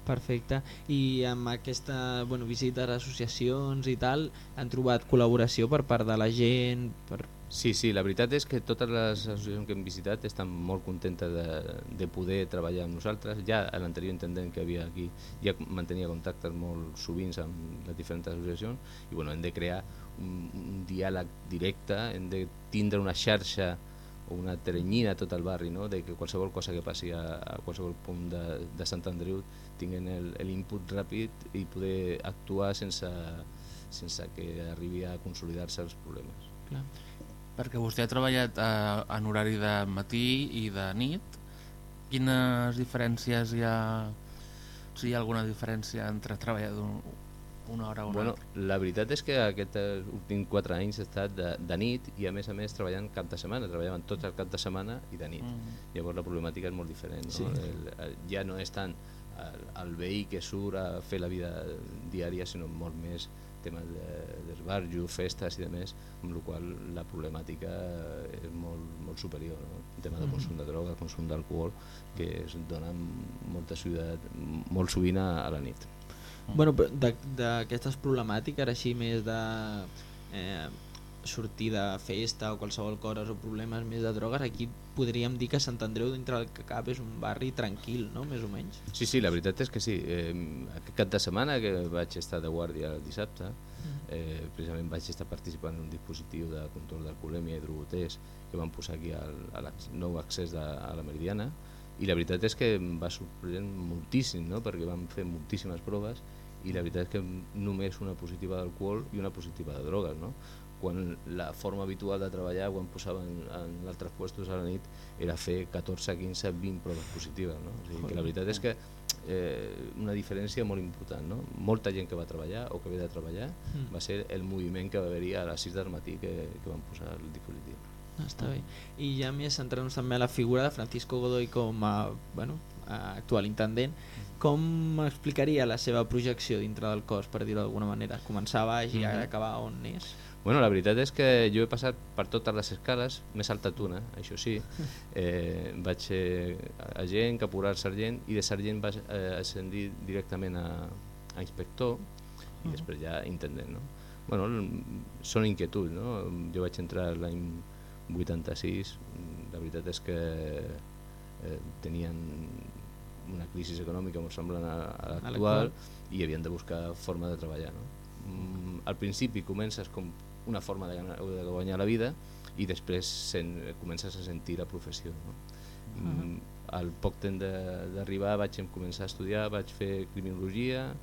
Perfecte. I amb aquesta bueno, visita a associacions i tal, han trobat col·laboració per part de la gent? Per... Sí, sí, la veritat és que totes les associacions que hem visitat estan molt contentes de, de poder treballar amb nosaltres. Ja l'anterior intendent que havia aquí ja mantenia contactes molt sovint amb les diferents associacions i bueno, hem de crear un, un diàleg directe, hem de tindre una xarxa o una terenyina a tot el barri, no? de que qualsevol cosa que passi a, a qualsevol punt de, de Sant Andreu tinguin l'input ràpid i poder actuar sense, sense que arribi a consolidar-se els problemes. Clar. Perquè vostè ha treballat eh, en horari de matí i de nit. Quines diferències hi ha... Si hi ha alguna diferència entre treballar d'un- una hora o una Bueno, altra? la veritat és que aquests últims 4 anys he estat de, de nit i a més a més treballant cap de setmana, treballaven tots el cap de setmana i de nit. Mm. Llavors la problemàtica és molt diferent. No? Sí. El, el, ja no és tant el, veí que surt a fer la vida diària, sinó molt més temes de, d'esbarjo, festes i de més, amb la qual la problemàtica és molt, molt superior. No? El tema de consum de droga, consum d'alcohol, que es dona molta ciutat, molt sovint a, la nit. Bueno, de- d'aquestes problemàtiques, així més de eh, sortir de festa o qualsevol cosa o problemes més de drogues, aquí podríem dir que Sant Andreu dintre del que cap és un barri tranquil, no? Més o menys. Sí, sí, la veritat és que sí. Eh, aquest cap de setmana que vaig estar de guàrdia el dissabte, eh, precisament vaig estar participant en un dispositiu de control d'alcoholèmia i drogoters que van posar aquí al, al nou accés de, a la Meridiana i la veritat és que em va sorprendre moltíssim, no? perquè vam fer moltíssimes proves i la veritat és que només una positiva d'alcohol i una positiva de drogues. No? Quan la forma habitual de treballar quan posaven en altres puestos a la nit era fer 14, 15, 20 proves positives no? o sigui que la veritat és que eh, una diferència molt important no? molta gent que va treballar o que ve de treballar Mm. va ser el moviment que va haver-hi a les 6 del matí que, que van posar el dispositiu Està bé. I ja més centrant-nos també a la figura de Francisco Godoy com a bueno, actual intendent, com explicaria la seva projecció dintre del cos, per dir-ho d'alguna manera? Començar baix i Mhm. acabar on és? Bueno, la veritat és que jo he passat per totes les escales, m'he saltat una, això sí. Eh, vaig ser agent, caporal, sergent, i de sergent vaig eh, ascendir directament a, a inspector i després ja intendent. No? Bueno, són inquietuds, no? Jo vaig entrar l'any 86, la veritat és que eh, tenien una crisi econòmica molt semblant a, a l'actual. i havien de buscar forma de treballar. No? Mm, al principi comences com una forma de, ganar, de guanyar la vida i després sen, comences a sentir la professió. No? Mm, al poc temps de- d'arribar vaig començar a estudiar, vaig fer criminologia,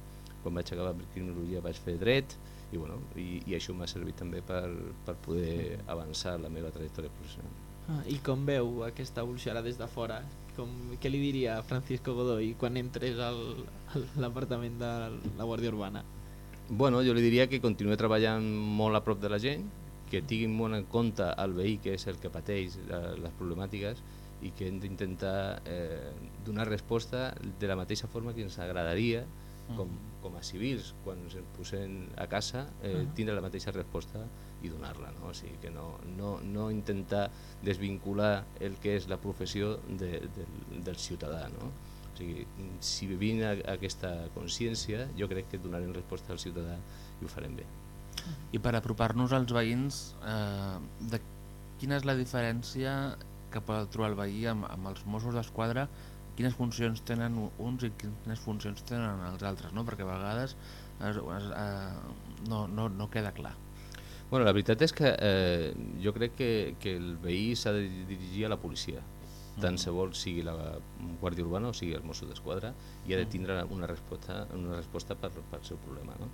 quan vaig acabar criminologia vaig fer dret i, bueno, i, i això m'ha servit també per, per poder avançar la meva trajectòria professional. Ah, I com veu aquesta evolució ara des de fora? Com, què li diria a Francisco Godoy quan entrés al, a l'apartament de la Guàrdia Urbana? Bueno, jo li diria que continuï treballant molt a prop de la gent, que tinguin molt en compte el veí que és el que pateix la- les problemàtiques i que hem d'intentar eh, donar resposta de la mateixa forma que ens agradaria com, com a civils quan ens posem a casa eh, Mhm. tindre la mateixa resposta i donar-la no? o sigui que no, no, no intentar desvincular el que és la professió de, del, del ciutadà no? o sigui, si vivim a, aquesta consciència jo crec que donarem resposta al ciutadà i ho farem bé I per apropar-nos als veïns, eh, de quina és la diferència que pot trobar el veí amb, amb els Mossos d'Esquadra? Quines funcions tenen uns i quines funcions tenen els altres? No? Perquè a vegades es, es, eh, no, no, no queda clar. Bueno, la veritat és que eh, jo crec que, que el veí s'ha de dirigir a la policia, tant se vol sigui la Guàrdia Urbana o sigui el Mosso d'Esquadra, i ha de tindre una resposta, una resposta per, per el seu problema. No?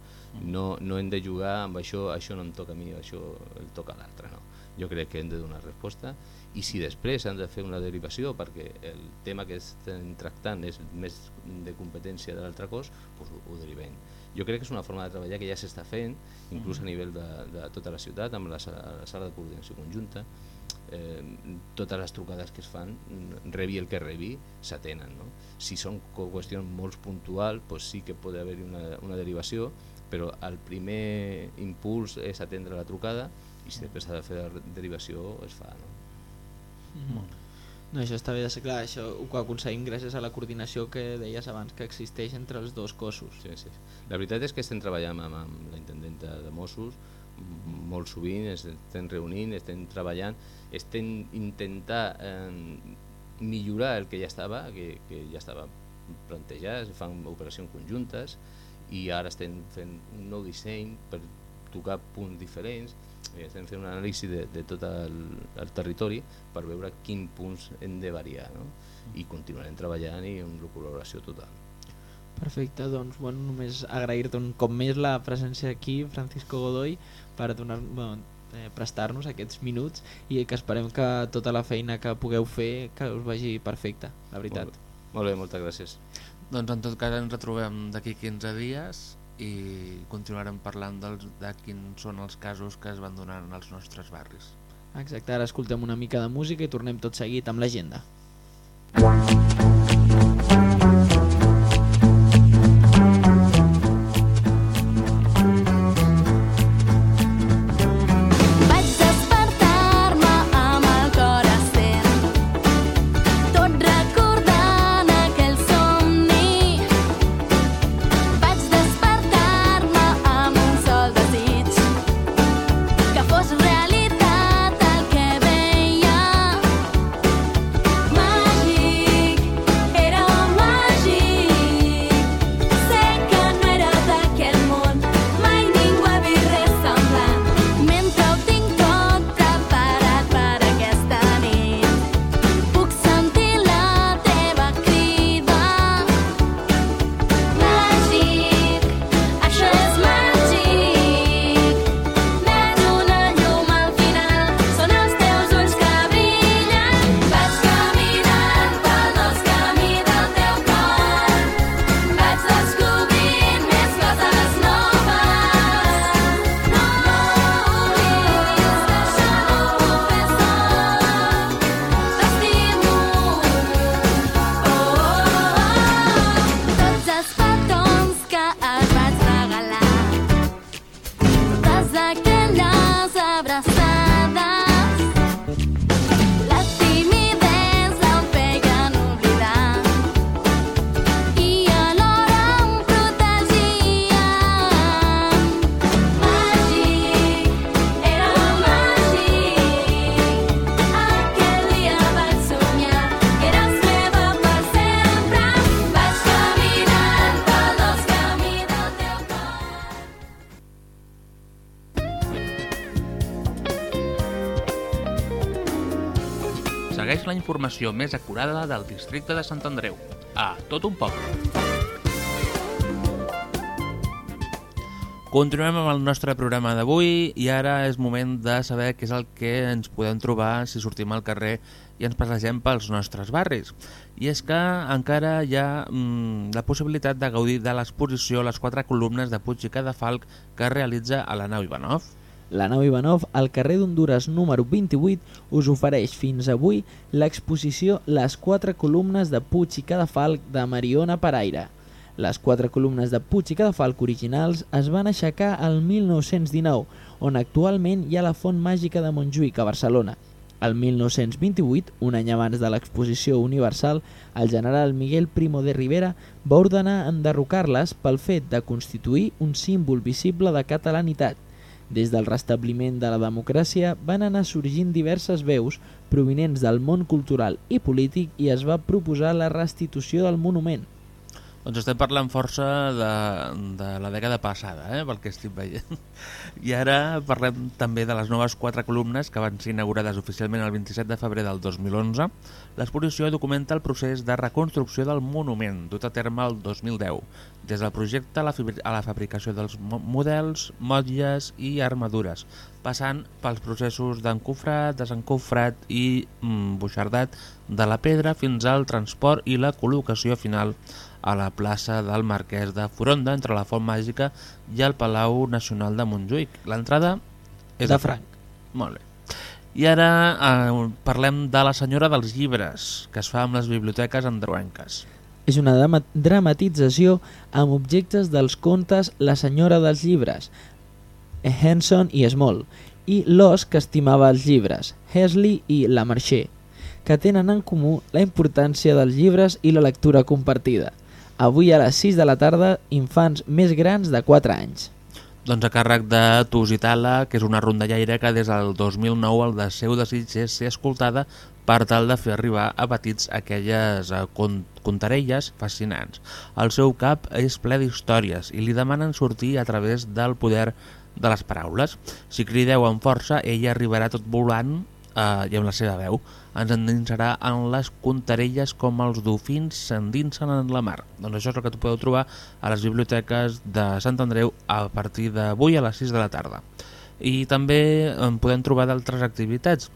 No, no hem de jugar amb això, això no em toca a mi, això el toca a l'altre. No? Jo crec que hem de donar resposta i si després han de fer una derivació perquè el tema que estem tractant és més de competència de l'altre cos, doncs ho, ho derivem. Jo crec que és una forma de treballar que ja s'està fent, inclús a nivell de, de tota la ciutat, amb la, la sala de coordinació conjunta, eh, totes les trucades que es fan, mm, rebi el que rebi, s'atenen. No? Si són qüestions molt puntuals, doncs sí que pot haver-hi una, una derivació, però el primer impuls és atendre la trucada i si després s'ha de fer la derivació es fa. No? Mm. No, això està bé de ser clar, això ho aconseguim gràcies a la coordinació que deies abans que existeix entre els dos cossos. Sí, sí. La veritat és que estem treballant amb, amb la intendenta de Mossos molt sovint, es- estem reunint, estem treballant, estem intentant eh, millorar el que ja estava, que, que ja estava plantejat, fan operacions conjuntes i ara estem fent un nou disseny per tocar punts diferents, eh, estem fent una anàlisi de, de tot el, el territori per veure quins punts hem de variar no? i continuarem treballant i amb la col·laboració total. Perfecte, doncs bueno, només agrair-te un cop més la presència aquí, Francisco Godoy, per donar, bueno, eh, prestar-nos aquests minuts i que esperem que tota la feina que pugueu fer que us vagi perfecta, la veritat. Molt bé, molt bé moltes gràcies. Doncs en tot cas ens retrobem d'aquí 15 dies i continuarem parlant dels, de quins són els casos que es van donar en els nostres barris. Exacte, ara escoltem una mica de música i tornem tot seguit amb l'agenda. Vaig informació més acurada del districte de Sant Andreu. A tot un poble. Continuem amb el nostre programa d'avui i ara és moment de saber què és el que ens podem trobar si sortim al carrer i ens passegem pels nostres barris. I és que encara hi ha mm, la possibilitat de gaudir de l'exposició Les quatre columnes de Puig i Cadafalc que es realitza a la nau Ivanov. La nau Ivanov, al carrer d'Honduras número 28, us ofereix fins avui l'exposició Les quatre columnes de Puig i Cadafalc de Mariona Paraire. Les quatre columnes de Puig i Cadafalc originals es van aixecar al 1919, on actualment hi ha la Font Màgica de Montjuïc, a Barcelona. El 1928, un any abans de l'exposició universal, el general Miguel Primo de Rivera va ordenar enderrocar-les pel fet de constituir un símbol visible de catalanitat. Des del restabliment de la democràcia van anar sorgint diverses veus provinents del món cultural i polític i es va proposar la restitució del monument. Doncs estem parlant força de, de la dècada passada, eh, pel que estic veient. I ara parlem també de les noves quatre columnes que van ser inaugurades oficialment el 27 de febrer del 2011. L'exposició documenta el procés de reconstrucció del monument, dut a terme el 2010, des del projecte a la, fibri- a la fabricació dels mo- models, motlles i armadures, passant pels processos d'encofrat, desencofrat i mm, buixardat de la pedra fins al transport i la col·locació final a la plaça del Marquès de Foronda entre la Font Màgica i el Palau Nacional de Montjuïc. L'entrada és De de franc. Molt bé. I ara eh, parlem de la senyora dels llibres, que es fa amb les biblioteques androenques. És una drama dramatització amb objectes dels contes La senyora dels llibres, Henson i Small, i L'os que estimava els llibres, Hesley i La Marché, que tenen en comú la importància dels llibres i la lectura compartida. Avui a les 6 de la tarda, infants més grans de 4 anys. Doncs a càrrec de Tusitala, que és una rondallaire que des del 2009 el de seu desig és ser escoltada per tal de fer arribar a petits aquelles eh, con contarelles fascinants. El seu cap és ple d'històries i li demanen sortir a través del poder de les paraules. Si crideu amb força, ella arribarà tot volant eh, i amb la seva veu. Ens endinsarà en les contarelles com els dofins s'endinsen en la mar. Doncs això és el que tu podeu trobar a les biblioteques de Sant Andreu a partir d'avui a les 6 de la tarda. I també en podem trobar d'altres activitats,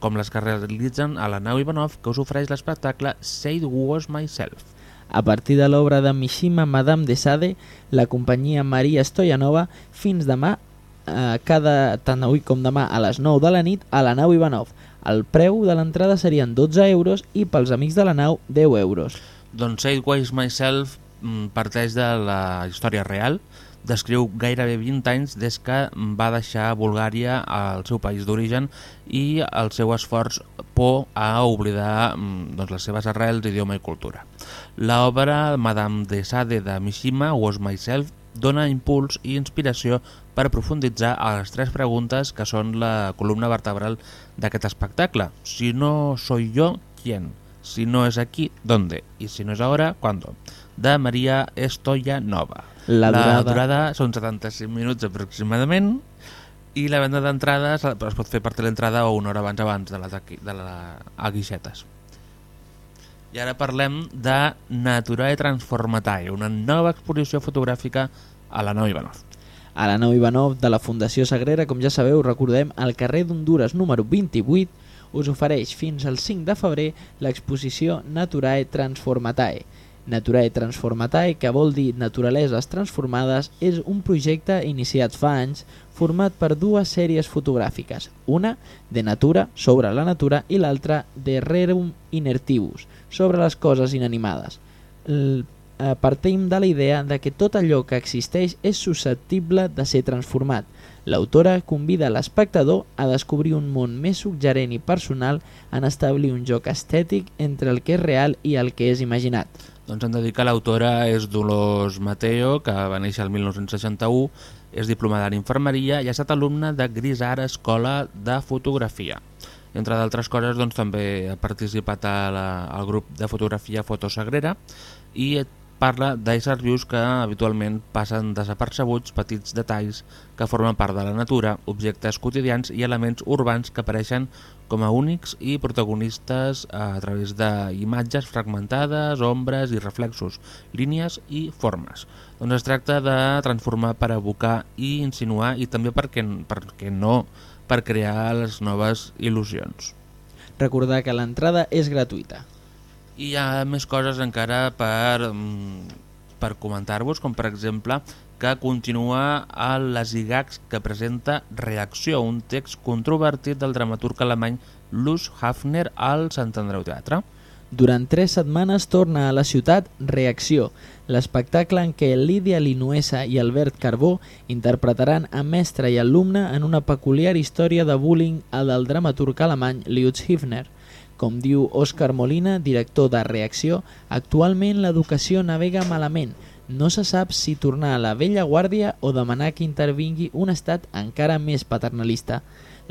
com les que realitzen a la nau Ivanov, que us ofereix l'espectacle Say Was Myself. A partir de l'obra de Mishima Madame de Sade, la companyia Maria Stoyanova, fins demà, eh, cada tant avui com demà a les 9 de la nit, a la nau Ivanov. El preu de l'entrada serien 12 euros i pels amics de la nau 10 euros. Doncs Say Was Myself mm, parteix de la història real, descriu gairebé 20 anys des que va deixar Bulgària al seu país d'origen i el seu esforç por a oblidar mm, doncs, les seves arrels, idioma i cultura. L'obra Madame de Sade de Mishima, Was Myself, dona impuls i inspiració per profunditzar a les tres preguntes que són la columna vertebral d'aquest espectacle. Si no soy yo, ¿quién? Si no es aquí, ¿dónde? Y si no es ahora, ¿cuándo? De Maria Stoyanova. La durada- durada són 75 minuts aproximadament i la venda d'entrades es pot fer per teleentrada o una hora abans abans de la, de la a Guixetes. I ara parlem de Naturae Transformatae, una nova exposició fotogràfica a la nau Ivanov. A la nau Ivanov de la Fundació Sagrera, com ja sabeu, recordem, al carrer d'Honduras número 28, us ofereix fins al 5 de febrer l'exposició Naturae Transformatae. Naturae Transformatae, que vol dir Naturaleses Transformades, és un projecte iniciat fa anys format per dues sèries fotogràfiques, una de natura, sobre la natura, i l'altra de Rerum Inertibus, sobre les coses inanimades. El eh, partim de la idea de que tot allò que existeix és susceptible de ser transformat. L'autora convida l'espectador a descobrir un món més suggerent i personal en establir un joc estètic entre el que és real i el que és imaginat. Doncs hem de dir que l'autora és Dolors Mateo, que va néixer el 1961, és diplomada en infermeria i ha estat alumna de Grisar Escola de Fotografia. Entre d'altres coses, doncs, també ha participat la, al grup de fotografia Fotosagrera i parla d'éssers vius que habitualment passen desapercebuts petits detalls que formen part de la natura, objectes quotidians i elements urbans que apareixen com a únics i protagonistes a través d'imatges fragmentades, ombres i reflexos, línies i formes. Doncs es tracta de transformar per evocar i insinuar i també perquè, perquè no per crear les noves il·lusions. Recordar que l'entrada és gratuïta. I hi ha més coses encara per, mm, per comentar-vos, com per exemple que continua a les IGACs que presenta Reacció, un text controvertit del dramaturg alemany Luz Hafner al Sant Andreu Teatre. Durant tres setmanes torna a la ciutat Reacció, l'espectacle en què Lídia Linuesa i Albert Carbó interpretaran a mestre i alumne en una peculiar història de bullying a del dramaturg alemany Lutz Hafner. Com diu Òscar Molina, director de Reacció, actualment l'educació navega malament. No se sap si tornar a la vella guàrdia o demanar que intervingui un estat encara més paternalista.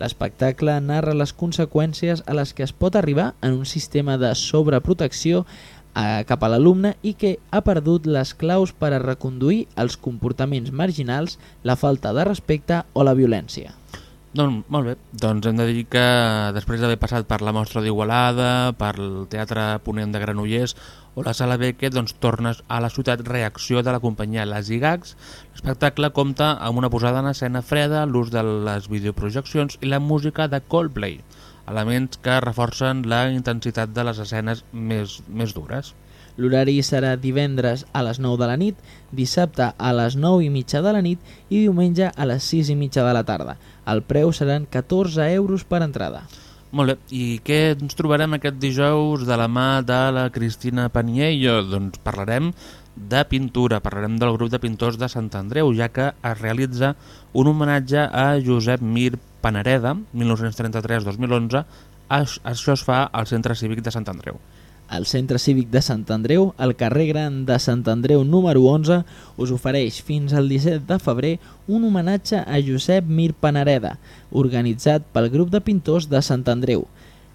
L'espectacle narra les conseqüències a les que es pot arribar en un sistema de sobreprotecció eh, cap a l'alumne i que ha perdut les claus per a reconduir els comportaments marginals, la falta de respecte o la violència. Doncs molt bé, doncs hem de dir que després d'haver passat per la Mostra d'Igualada, per el Teatre Ponent de Granollers o la Sala Beckett, doncs tornes a la ciutat reacció de la companyia Les Igacs. L'espectacle compta amb una posada en escena freda, l'ús de les videoprojeccions i la música de Coldplay, elements que reforcen la intensitat de les escenes més, més dures. L'horari serà divendres a les 9 de la nit, dissabte a les 9 i mitja de la nit i diumenge a les 6 i mitja de la tarda. El preu seran 14 euros per entrada. Molt bé, i què ens trobarem aquest dijous de la mà de la Cristina Paniello? Doncs parlarem de pintura, parlarem del grup de pintors de Sant Andreu, ja que es realitza un homenatge a Josep Mir Panareda, 1933-2011, Aix- això es fa al Centre Cívic de Sant Andreu. El Centre Cívic de Sant Andreu, al carrer Gran de Sant Andreu número 11, us ofereix fins al 17 de febrer un homenatge a Josep Mir Panareda, organitzat pel grup de pintors de Sant Andreu.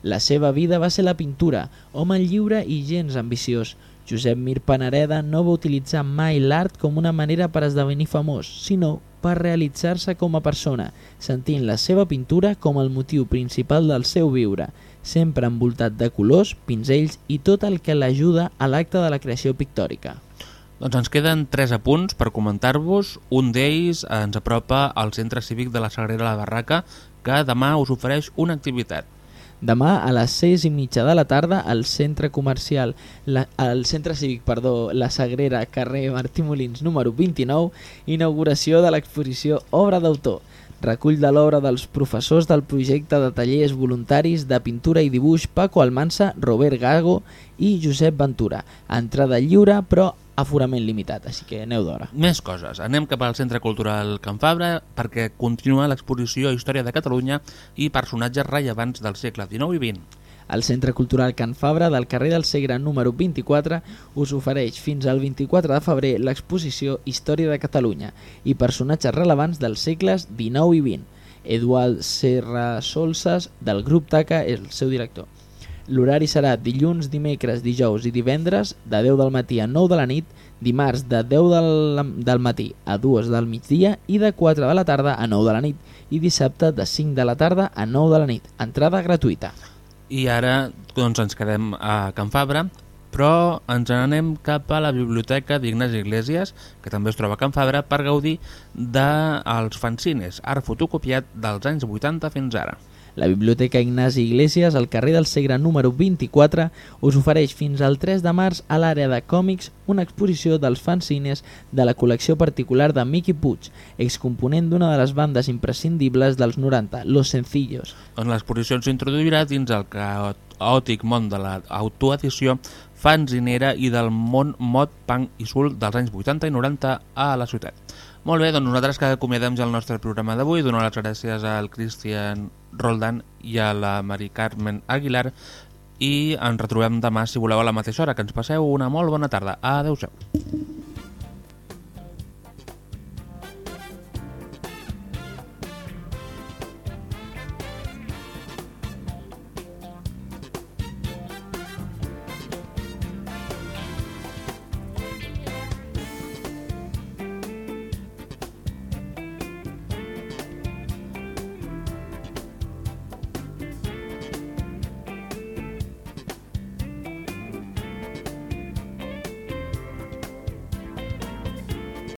La seva vida va ser la pintura, home lliure i gens ambiciós. Josep Mir Panareda no va utilitzar mai l'art com una manera per esdevenir famós, sinó per realitzar-se com a persona, sentint la seva pintura com el motiu principal del seu viure, sempre envoltat de colors, pinzells i tot el que l'ajuda a l'acte de la creació pictòrica. Doncs ens queden tres apunts per comentar-vos. Un d'ells ens apropa al Centre Cívic de la Sagrera La Barraca, que demà us ofereix una activitat. Demà a les 6 i mitja de la tarda al centre comercial, la, al centre cívic, perdó, La Sagrera, carrer Martí Molins número 29, inauguració de l'exposició Obra d'autor. Recull de l'obra dels professors del projecte de tallers voluntaris de pintura i dibuix Paco Almansa, Robert Gago i Josep Ventura. Entrada lliure però aforament limitat, així que aneu d'hora. Més coses. Anem cap al Centre Cultural Can Fabra perquè continua l'exposició Història de Catalunya i personatges rellevants del segle XIX i XX. El Centre Cultural Can Fabra del carrer del Segre número 24 us ofereix fins al 24 de febrer l'exposició Història de Catalunya i personatges rellevants dels segles XIX i XX. Eduard Serra Solsas del grup TACA és el seu director. L'horari serà dilluns, dimecres, dijous i divendres de 10 del matí a 9 de la nit, dimarts de 10 del, del matí a 2 del migdia i de 4 de la tarda a 9 de la nit i dissabte de 5 de la tarda a 9 de la nit. Entrada gratuïta. I ara doncs, ens quedem a Can Fabra, però ens n'anem cap a la biblioteca d'Ignasi Iglesias, que també es troba a Can Fabra, per gaudir dels fanzines, art fotocopiat dels anys 80 fins ara. La Biblioteca Ignasi Iglesias, al carrer del Segre número 24, us ofereix fins al 3 de març a l'àrea de còmics una exposició dels fanzines de la col·lecció particular de Miqui Puig, excomponent d'una de les bandes imprescindibles dels 90, Los Sencillos. Doncs l'exposició ens introduirà dins el caòtic món de l'autoedició fanzinera i del món mod, punk i soul dels anys 80 i 90 a la ciutat. Molt bé, doncs nosaltres que acomiadem ja el nostre programa d'avui, donar les gràcies al Cristian Roldan i a la Mari Carmen Aguilar i ens retrobem demà, si voleu, a la mateixa hora. Que ens passeu una molt bona tarda. Adéu-siau.